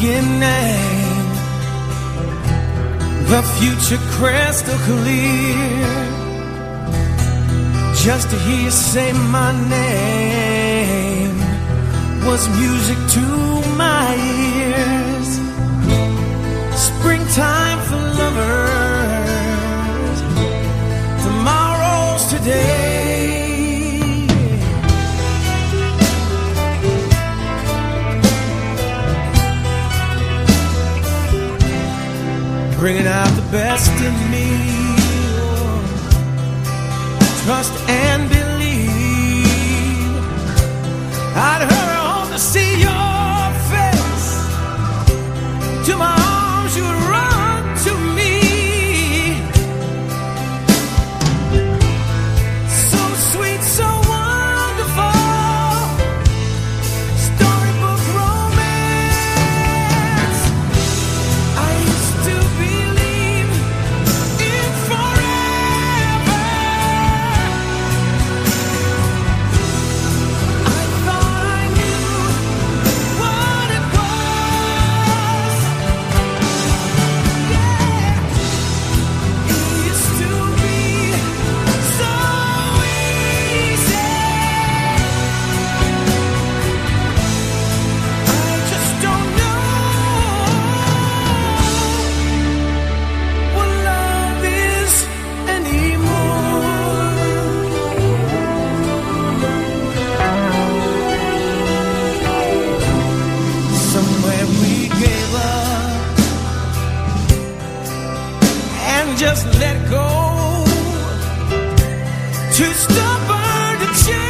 beginning. The future crystal clear. Just to hear you say my name was music to my ears. Springtime for lovers. Tomorrow's today. Bringing out the best in me. Trust and believe. I'd hurry home to see your just let go. Too stubborn to change.